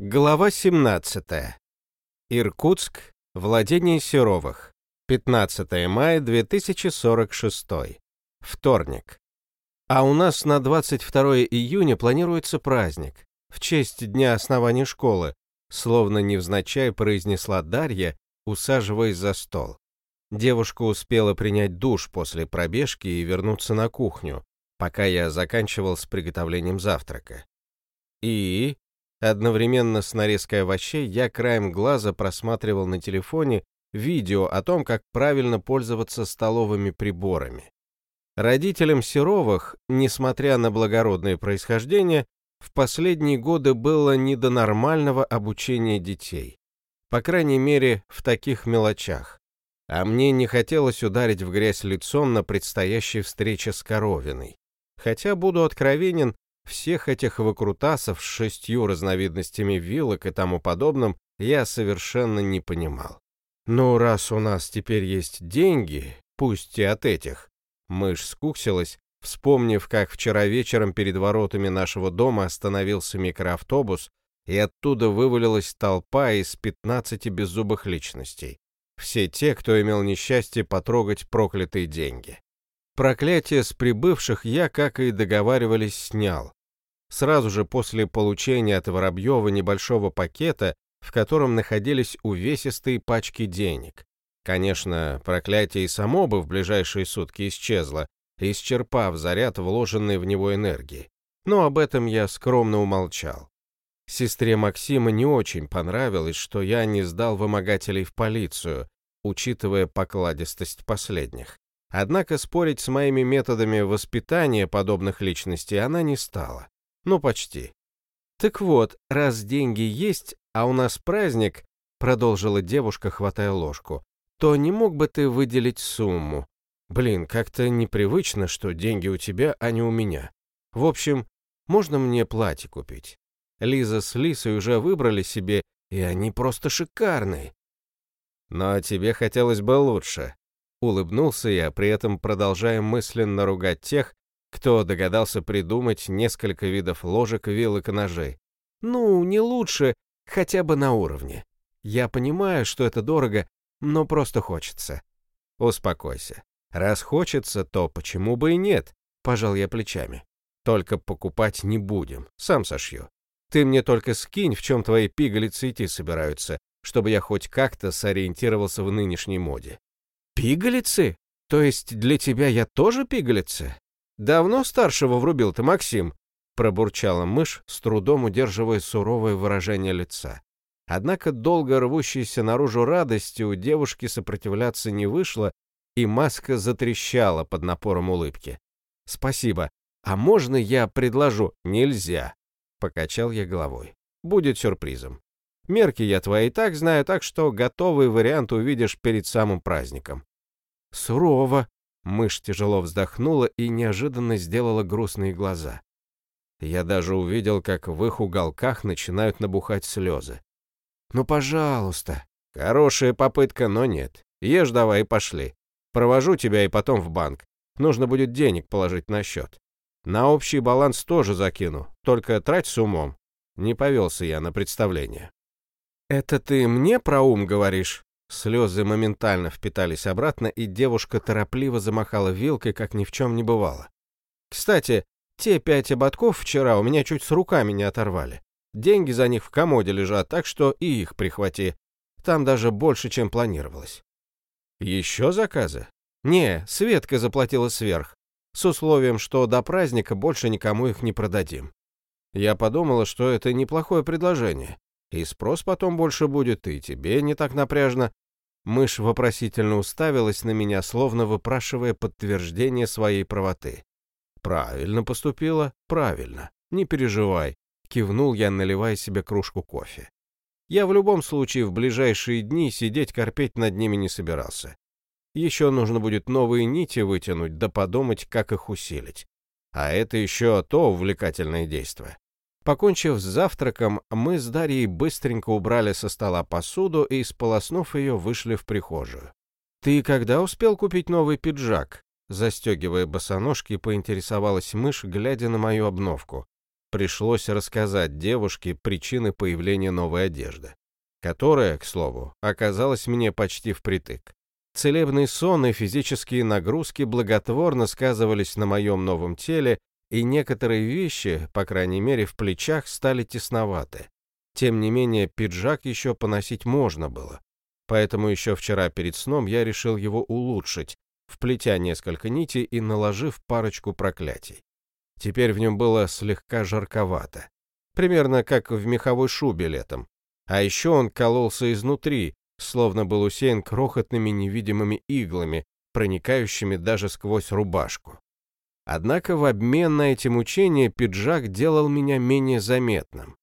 Глава 17. Иркутск. Владение Серовых. 15 мая 2046. Вторник. А у нас на 22 июня планируется праздник. В честь дня основания школы, словно невзначай произнесла Дарья, усаживаясь за стол. Девушка успела принять душ после пробежки и вернуться на кухню, пока я заканчивал с приготовлением завтрака. И Одновременно с нарезкой овощей я краем глаза просматривал на телефоне видео о том, как правильно пользоваться столовыми приборами. Родителям Серовых, несмотря на благородное происхождение, в последние годы было не до нормального обучения детей. По крайней мере, в таких мелочах. А мне не хотелось ударить в грязь лицом на предстоящей встрече с Коровиной. Хотя, буду откровенен, всех этих выкрутасов с шестью разновидностями вилок и тому подобным я совершенно не понимал. Ну, раз у нас теперь есть деньги, пусть и от этих. Мышь скуксилась, вспомнив, как вчера вечером перед воротами нашего дома остановился микроавтобус, и оттуда вывалилась толпа из пятнадцати беззубых личностей. Все те, кто имел несчастье потрогать проклятые деньги. Проклятие с прибывших я, как и договаривались, снял. Сразу же после получения от Воробьева небольшого пакета, в котором находились увесистые пачки денег. Конечно, проклятие и само бы в ближайшие сутки исчезло, исчерпав заряд вложенной в него энергии. Но об этом я скромно умолчал. Сестре Максима не очень понравилось, что я не сдал вымогателей в полицию, учитывая покладистость последних. Однако спорить с моими методами воспитания подобных личностей она не стала. Ну, почти. Так вот, раз деньги есть, а у нас праздник, продолжила девушка, хватая ложку, то не мог бы ты выделить сумму? Блин, как-то непривычно, что деньги у тебя, а не у меня. В общем, можно мне платье купить? Лиза с Лисой уже выбрали себе, и они просто шикарные. Но тебе хотелось бы лучше. Улыбнулся я, при этом продолжая мысленно ругать тех, кто догадался придумать несколько видов ложек, вилок и ножей. Ну, не лучше, хотя бы на уровне. Я понимаю, что это дорого, но просто хочется. Успокойся. Раз хочется, то почему бы и нет? Пожал я плечами. Только покупать не будем, сам сошью. Ты мне только скинь, в чем твои пигалицы идти собираются, чтобы я хоть как-то сориентировался в нынешней моде. Пигалицы? То есть для тебя я тоже пигалица? Давно старшего врубил ты, Максим? Пробурчала мышь, с трудом удерживая суровое выражение лица. Однако долго рвущейся наружу радости у девушки сопротивляться не вышло, и маска затрещала под напором улыбки. «Спасибо. А можно я предложу?» «Нельзя», — покачал я головой. «Будет сюрпризом. Мерки я твои так знаю, так что готовый вариант увидишь перед самым праздником». «Сурово», — мышь тяжело вздохнула и неожиданно сделала грустные глаза. Я даже увидел, как в их уголках начинают набухать слезы. «Ну, пожалуйста». «Хорошая попытка, но нет. Ешь давай и пошли. Провожу тебя и потом в банк. Нужно будет денег положить на счет. На общий баланс тоже закину, только трать с умом». Не повелся я на представление. «Это ты мне про ум говоришь?» Слезы моментально впитались обратно, и девушка торопливо замахала вилкой, как ни в чем не бывало. «Кстати, те пять ободков вчера у меня чуть с руками не оторвали. Деньги за них в комоде лежат, так что и их прихвати. Там даже больше, чем планировалось». «Еще заказы?» «Не, Светка заплатила сверх, с условием, что до праздника больше никому их не продадим. Я подумала, что это неплохое предложение. И спрос потом больше будет, и тебе не так напряжно. Мышь вопросительно уставилась на меня, словно выпрашивая подтверждение своей правоты. «Правильно поступила, правильно. Не переживай», — кивнул я, наливая себе кружку кофе. Я в любом случае в ближайшие дни сидеть корпеть над ними не собирался. Еще нужно будет новые нити вытянуть, да подумать, как их усилить. А это еще то увлекательное действие. Покончив с завтраком, мы с Дарьей быстренько убрали со стола посуду и, сполоснув ее, вышли в прихожую. «Ты когда успел купить новый пиджак?» Застегивая босоножки, поинтересовалась мышь, глядя на мою обновку. пришлось рассказать девушке причины появления новой одежды, которая, к слову, оказалась мне почти впритык. Целебный сон и физические нагрузки благотворно сказывались на моем новом теле, и некоторые вещи, по крайней мере в плечах, стали тесноваты. Тем не менее, пиджак еще поносить можно было. Поэтому еще вчера перед сном я решил его улучшить, вплетя несколько нитей и наложив парочку проклятий. Теперь в нем было слегка жарковато. Примерно как в меховой шубе летом. А еще он кололся изнутри, словно был усеян крохотными невидимыми иглами, проникающими даже сквозь рубашку. Однако в обмен на эти мучения пиджак делал меня менее заметным.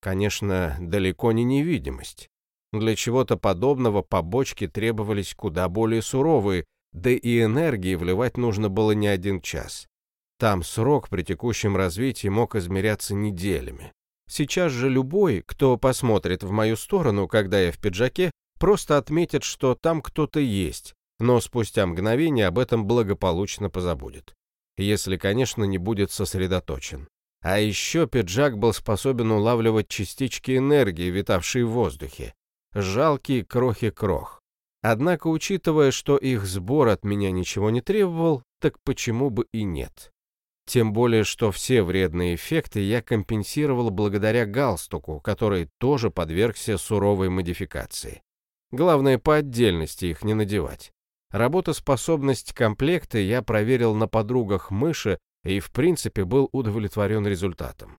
Конечно, далеко не невидимость. Для чего-то подобного побочки требовались куда более суровые, да и энергии вливать нужно было не один час. Там срок при текущем развитии мог измеряться неделями. Сейчас же любой, кто посмотрит в мою сторону, когда я в пиджаке, просто отметит, что там кто-то есть, но спустя мгновение об этом благополучно позабудет. Если, конечно, не будет сосредоточен. А еще пиджак был способен улавливать частички энергии, витавшие в воздухе. Жалкие крохи крох. Однако, учитывая, что их сбор от меня ничего не требовал, так почему бы и нет? Тем более, что все вредные эффекты я компенсировал благодаря галстуку, который тоже подвергся суровой модификации. Главное, по отдельности их не надевать. Работоспособность комплекта я проверил на подругах мыши и, в принципе, был удовлетворен результатом.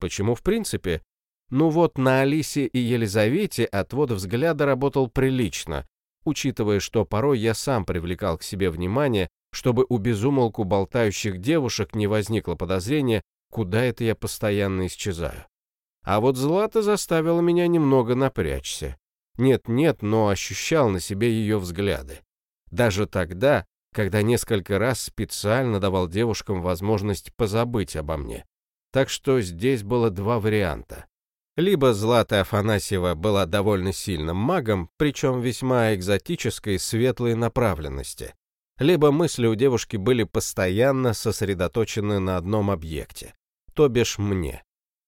Почему в принципе? Ну вот на Алисе и Елизавете отвод взгляда работал прилично, учитывая, что порой я сам привлекал к себе внимание чтобы у безумолку болтающих девушек не возникло подозрения, куда это я постоянно исчезаю. А вот Злата заставила меня немного напрячься. Нет-нет, но ощущал на себе ее взгляды. Даже тогда, когда несколько раз специально давал девушкам возможность позабыть обо мне. Так что здесь было два варианта. Либо Злата Афанасьева была довольно сильным магом, причем весьма экзотической светлой направленности, либо мысли у девушки были постоянно сосредоточены на одном объекте, то бишь мне.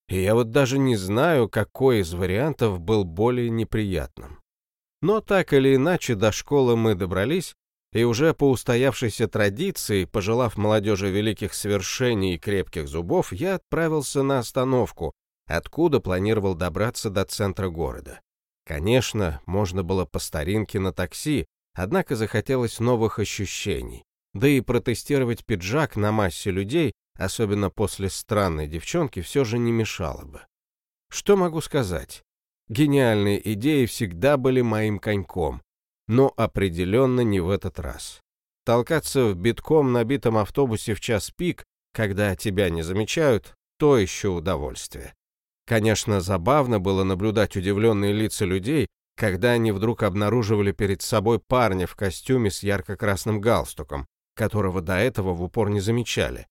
И я вот даже не знаю, какой из вариантов был более неприятным. Но так или иначе до школы мы добрались, и уже по устоявшейся традиции, пожелав молодежи великих свершений и крепких зубов, я отправился на остановку, откуда планировал добраться до центра города. Конечно, можно было по старинке на такси, Однако захотелось новых ощущений. Да и протестировать пиджак на массе людей, особенно после странной девчонки, все же не мешало бы. Что могу сказать? Гениальные идеи всегда были моим коньком, но определенно не в этот раз. Толкаться в битком набитом автобусе в час пик, когда тебя не замечают, то еще удовольствие. Конечно, забавно было наблюдать удивленные лица людей, когда они вдруг обнаруживали перед собой парня в костюме с ярко-красным галстуком, которого до этого в упор не замечали.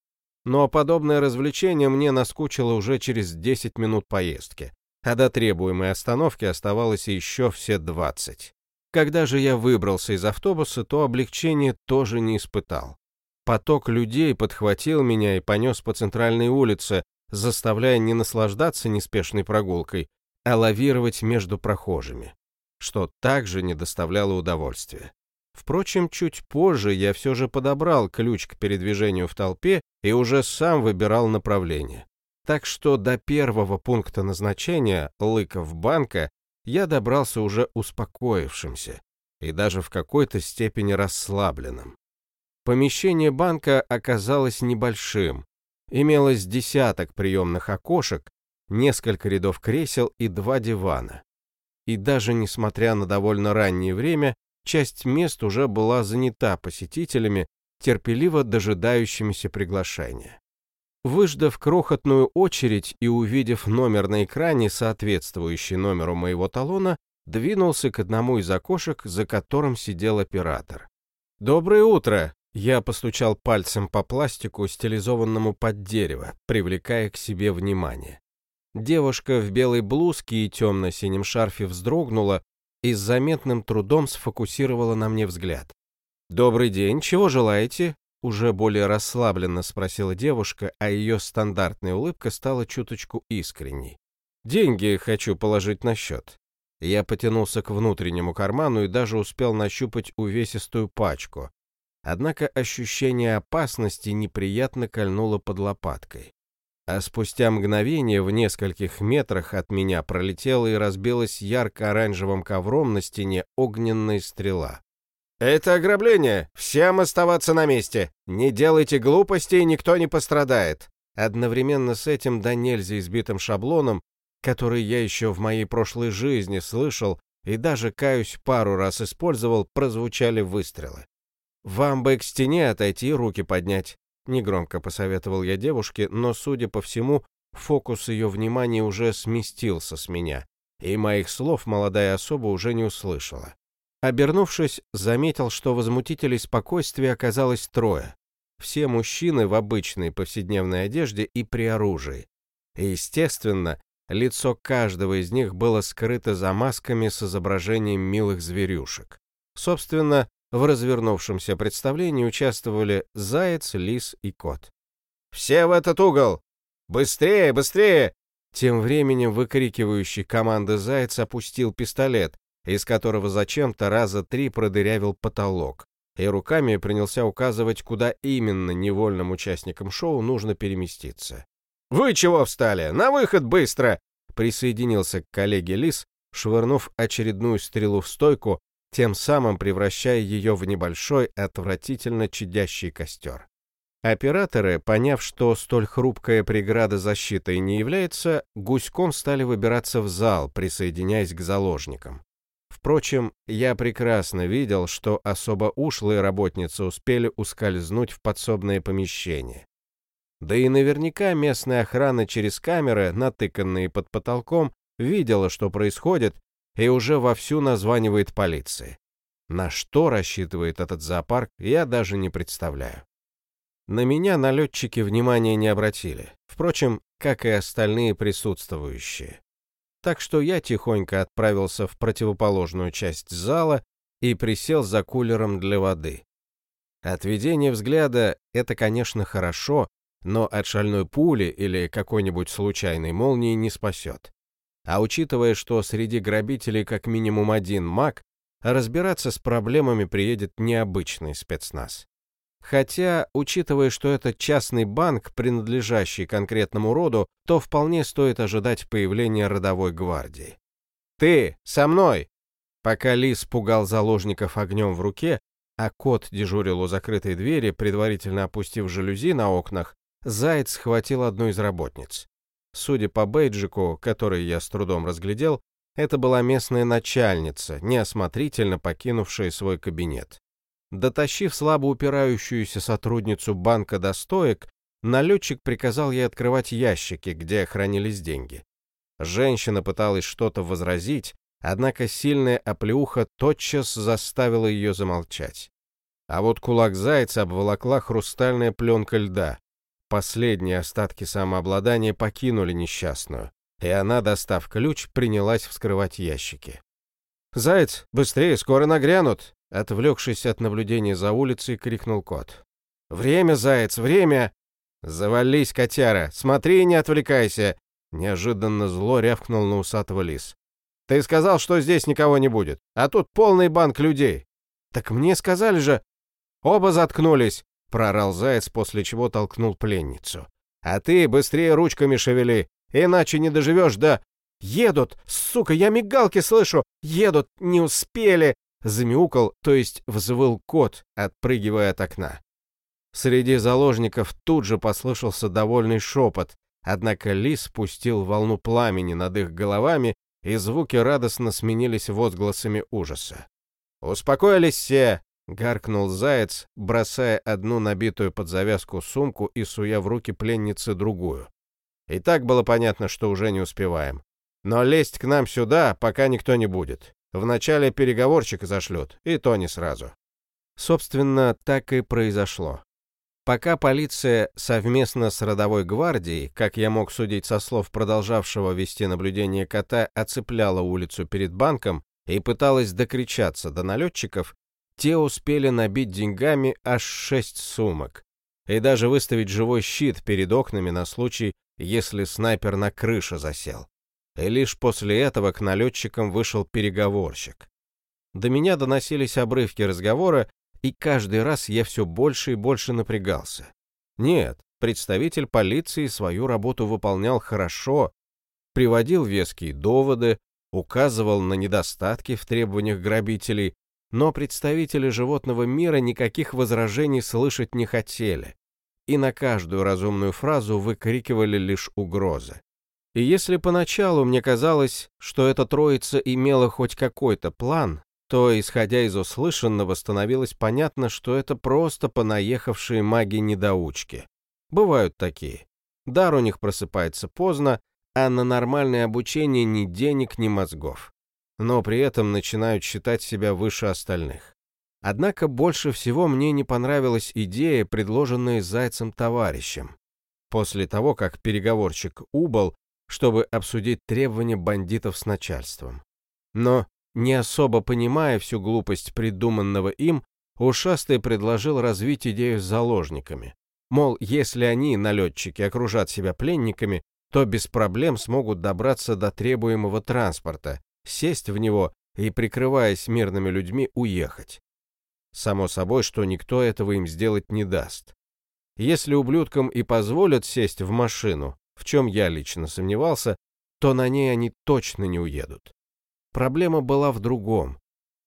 Но подобное развлечение мне наскучило уже через 10 минут поездки, а до требуемой остановки оставалось еще все 20. Когда же я выбрался из автобуса, то облегчение тоже не испытал. Поток людей подхватил меня и понес по центральной улице, заставляя не наслаждаться неспешной прогулкой, а лавировать между прохожими что также не доставляло удовольствия. Впрочем, чуть позже я все же подобрал ключ к передвижению в толпе и уже сам выбирал направление. Так что до первого пункта назначения, Лыков банка, я добрался уже успокоившимся и даже в какой-то степени расслабленным. Помещение банка оказалось небольшим. Имелось десяток приемных окошек, несколько рядов кресел и два дивана и даже несмотря на довольно раннее время, часть мест уже была занята посетителями, терпеливо дожидающимися приглашения. Выждав крохотную очередь и увидев номер на экране, соответствующий номеру моего талона, двинулся к одному из окошек, за которым сидел оператор. «Доброе утро!» Я постучал пальцем по пластику, стилизованному под дерево, привлекая к себе внимание. Девушка в белой блузке и темно-синем шарфе вздрогнула и с заметным трудом сфокусировала на мне взгляд. «Добрый день, чего желаете?» Уже более расслабленно спросила девушка, а ее стандартная улыбка стала чуточку искренней. «Деньги хочу положить на счет». Я потянулся к внутреннему карману и даже успел нащупать увесистую пачку. Однако ощущение опасности неприятно кольнуло под лопаткой. А спустя мгновение в нескольких метрах от меня пролетела и разбилась ярко-оранжевым ковром на стене огненная стрела. «Это ограбление! Всем оставаться на месте! Не делайте глупостей, никто не пострадает!» Одновременно с этим да нельзя избитым шаблоном, который я еще в моей прошлой жизни слышал и даже, каюсь, пару раз использовал, прозвучали выстрелы. «Вам бы к стене отойти и руки поднять», Негромко посоветовал я девушке, но, судя по всему, фокус ее внимания уже сместился с меня, и моих слов молодая особа уже не услышала. Обернувшись, заметил, что возмутителей спокойствия оказалось трое. Все мужчины в обычной повседневной одежде и при оружии. И, естественно, лицо каждого из них было скрыто за масками с изображением милых зверюшек. Собственно, в развернувшемся представлении участвовали заяц, лис и кот. «Все в этот угол! Быстрее, быстрее!» Тем временем выкрикивающий команды заяц опустил пистолет, из которого зачем-то раза три продырявил потолок, и руками принялся указывать, куда именно невольным участникам шоу нужно переместиться. «Вы чего встали? На выход быстро!» Присоединился к коллеге Лис, швырнув очередную стрелу в стойку, тем самым превращая ее в небольшой, отвратительно чадящий костер. Операторы, поняв, что столь хрупкая преграда защитой не является, гуськом стали выбираться в зал, присоединяясь к заложникам. Впрочем, я прекрасно видел, что особо ушлые работницы успели ускользнуть в подсобное помещение. Да и наверняка местная охрана через камеры, натыканные под потолком, видела, что происходит, и уже вовсю названивает полиции. На что рассчитывает этот зоопарк, я даже не представляю. На меня налетчики внимания не обратили, впрочем, как и остальные присутствующие. Так что я тихонько отправился в противоположную часть зала и присел за кулером для воды. Отведение взгляда — это, конечно, хорошо, но от шальной пули или какой-нибудь случайной молнии не спасет. А учитывая, что среди грабителей как минимум один маг, разбираться с проблемами приедет необычный спецназ. Хотя, учитывая, что это частный банк, принадлежащий конкретному роду, то вполне стоит ожидать появления родовой гвардии. «Ты! Со мной!» Пока Лис пугал заложников огнем в руке, а кот дежурил у закрытой двери, предварительно опустив жалюзи на окнах, Заяц схватил одну из работниц. Судя по бейджику, который я с трудом разглядел, это была местная начальница, неосмотрительно покинувшая свой кабинет. Дотащив слабо упирающуюся сотрудницу банка до стоек, налетчик приказал ей открывать ящики, где хранились деньги. Женщина пыталась что-то возразить, однако сильная оплеуха тотчас заставила ее замолчать. А вот кулак зайца обволокла хрустальная пленка льда. Последние остатки самообладания покинули несчастную, и она, достав ключ, принялась вскрывать ящики. «Заяц, быстрее, скоро нагрянут!» Отвлекшись от наблюдения за улицей, крикнул кот. «Время, заяц, время!» «Завались, котяра! Смотри и не отвлекайся!» Неожиданно зло рявкнул на усатого лис. «Ты сказал, что здесь никого не будет, а тут полный банк людей!» «Так мне сказали же...» «Оба заткнулись! — прорал заяц, после чего толкнул пленницу. «А ты быстрее ручками шевели, иначе не доживешь до...» «Едут! Сука, я мигалки слышу! Едут! Не успели!» Замяукал, то есть взвыл кот, отпрыгивая от окна. Среди заложников тут же послышался довольный шепот, однако лис спустил волну пламени над их головами, и звуки радостно сменились возгласами ужаса. «Успокоились все! Гаркнул заяц, бросая одну набитую под завязку сумку и суя в руки пленницы другую. И так было понятно, что уже не успеваем. Но лезть к нам сюда пока никто не будет. Вначале переговорщик зашлют, и то не сразу. Собственно, так и произошло. Пока полиция совместно с родовой гвардией, как я мог судить со слов продолжавшего вести наблюдение кота, оцепляла улицу перед банком и пыталась докричаться до налетчиков, те успели набить деньгами аж шесть сумок и даже выставить живой щит перед окнами на случай, если снайпер на крыше засел. И лишь после этого к налетчикам вышел переговорщик. До меня доносились обрывки разговора, и каждый раз я все больше и больше напрягался. Нет, представитель полиции свою работу выполнял хорошо, приводил веские доводы, указывал на недостатки в требованиях грабителей, но представители животного мира никаких возражений слышать не хотели, и на каждую разумную фразу выкрикивали лишь угрозы. И если поначалу мне казалось, что эта троица имела хоть какой-то план, то, исходя из услышанного, становилось понятно, что это просто понаехавшие маги-недоучки. Бывают такие. Дар у них просыпается поздно, а на нормальное обучение ни денег, ни мозгов. Но при этом начинают считать себя выше остальных. Однако больше всего мне не понравилась идея, предложенная Зайцем товарищем. После того, как переговорщик убыл, чтобы обсудить требования бандитов с начальством. Но, не особо понимая всю глупость придуманного им, Ушастый предложил развить идею с заложниками. Мол, если они, налетчики, окружат себя пленниками, то без проблем смогут добраться до требуемого транспорта, сесть в него и, прикрываясь мирными людьми, уехать. Само собой, что никто этого им сделать не даст. Если ублюдкам и позволят сесть в машину, в чем я лично сомневался, то на ней они точно не уедут. Проблема была в другом.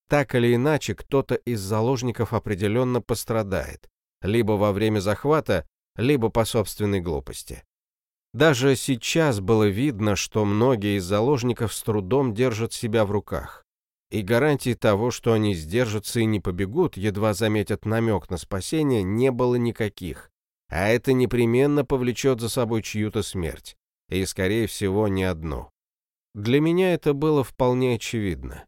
Так или иначе, кто-то из заложников определенно пострадает, либо во время захвата, либо по собственной глупости. Даже сейчас было видно, что многие из заложников с трудом держат себя в руках. И гарантий того, что они сдержатся и не побегут, едва заметят намек на спасение, не было никаких. А это непременно повлечет за собой чью-то смерть. И, скорее всего, не одну. Для меня это было вполне очевидно.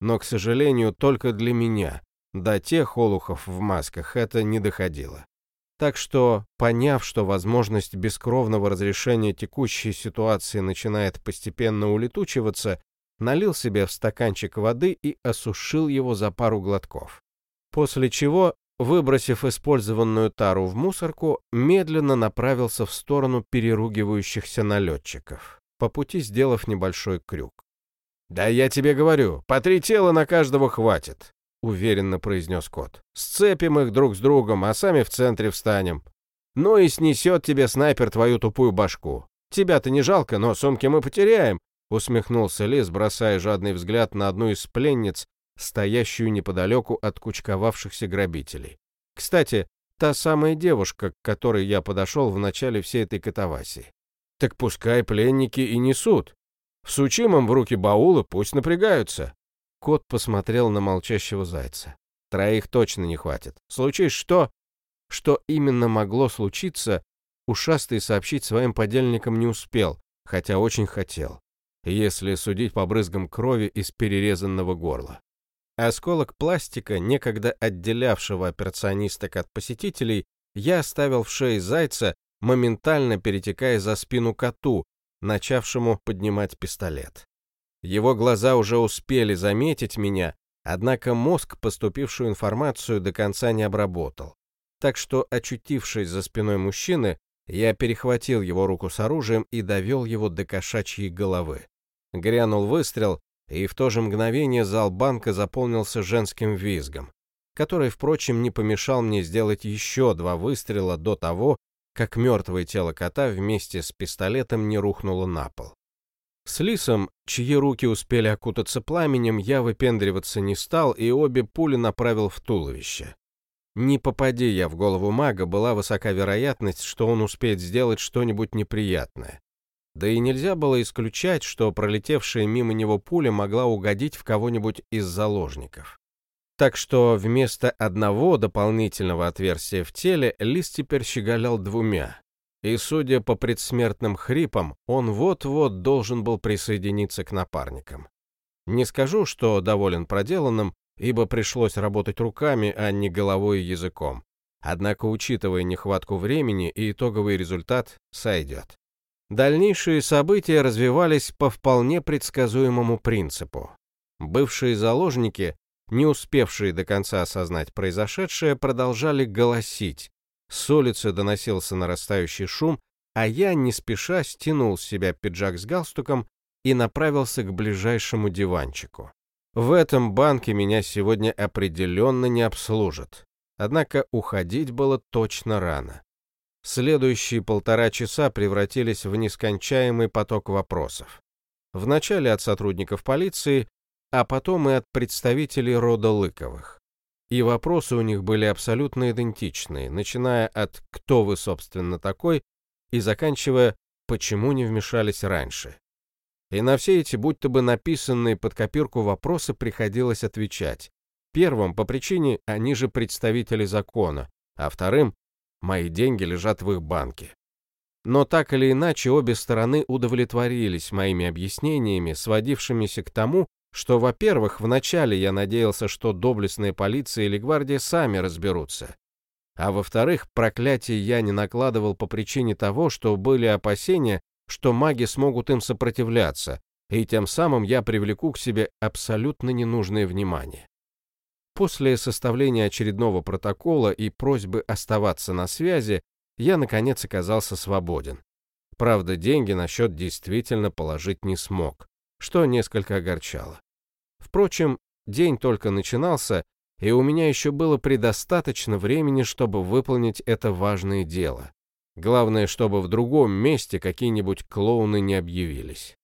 Но, к сожалению, только для меня. До тех олухов в масках это не доходило. Так что, поняв, что возможность бескровного разрешения текущей ситуации начинает постепенно улетучиваться, налил себе в стаканчик воды и осушил его за пару глотков. После чего, выбросив использованную тару в мусорку, медленно направился в сторону переругивающихся налетчиков, по пути сделав небольшой крюк. «Да я тебе говорю, по три тела на каждого хватит. — уверенно произнес кот. «Сцепим их друг с другом, а сами в центре встанем. Ну и снесет тебе снайпер твою тупую башку. Тебя-то не жалко, но сумки мы потеряем», — усмехнулся Лис, бросая жадный взгляд на одну из пленниц, стоящую неподалеку от кучковавшихся грабителей. Кстати, та самая девушка, к которой я подошел в начале всей этой катавасии. Так пускай пленники и несут. Всучим им в руки баулы, пусть напрягаются. Кот посмотрел на молчащего зайца. Троих точно не хватит. Случись что? Что именно могло случиться, ушастый сообщить своим подельникам не успел, хотя очень хотел, если судить по брызгам крови из перерезанного горла. Осколок пластика, некогда отделявшего операционисток от посетителей, я оставил в шее зайца, моментально перетекая за спину коту, начавшему поднимать пистолет. Его глаза уже успели заметить меня, однако мозг поступившую информацию до конца не обработал. Так что, очутившись за спиной мужчины, я перехватил его руку с оружием и довел его до кошачьей головы. Грянул выстрел, и в то же мгновение зал банка заполнился женским визгом, который, впрочем, не помешал мне сделать еще два выстрела до того, как мертвое тело кота вместе с пистолетом не рухнуло на пол. С Лисом, чьи руки успели окутаться пламенем, я выпендриваться не стал и обе пули направил в туловище. Не попади я в голову мага, была высока вероятность, что он успеет сделать что-нибудь неприятное. Да и нельзя было исключать, что пролетевшая мимо него пуля могла угодить в кого-нибудь из заложников. Так что вместо одного дополнительного отверстия в теле Лис теперь щеголял двумя, и, судя по предсмертным хрипам, он вот-вот должен был присоединиться к напарникам. Не скажу, что доволен проделанным, ибо пришлось работать руками, а не головой и языком. Однако, учитывая нехватку времени, и итоговый результат сойдет. Дальнейшие события развивались по вполне предсказуемому принципу. Бывшие заложники, не успевшие до конца осознать произошедшее, продолжали голосить. С улицы доносился нарастающий шум, а я, не спеша, стянул с себя пиджак с галстуком и направился к ближайшему диванчику. В этом банке меня сегодня определенно не обслужат. Однако уходить было точно рано. Следующие полтора часа превратились в нескончаемый поток вопросов. Вначале от сотрудников полиции, а потом и от представителей рода Лыковых. И вопросы у них были абсолютно идентичные, начиная от «кто вы, собственно, такой?» и заканчивая «почему не вмешались раньше?». И на все эти будто бы написанные под копирку вопросы приходилось отвечать. Первым по причине они же представители закона, а вторым мои деньги лежат в их банке. Но так или иначе обе стороны удовлетворились моими объяснениями, сводившимися к тому, что, во-первых, вначале я надеялся, что доблестная полиция или гвардия сами разберутся, а во-вторых, проклятие я не накладывал по причине того, что были опасения, что маги смогут им сопротивляться, и тем самым я привлеку к себе абсолютно ненужное внимание. После составления очередного протокола и просьбы оставаться на связи, я, наконец, оказался свободен. Правда, деньги на счет действительно положить не смог, что несколько огорчало. Впрочем, день только начинался, и у меня еще было предостаточно времени, чтобы выполнить это важное дело. Главное, чтобы в другом месте какие-нибудь клоуны не объявились.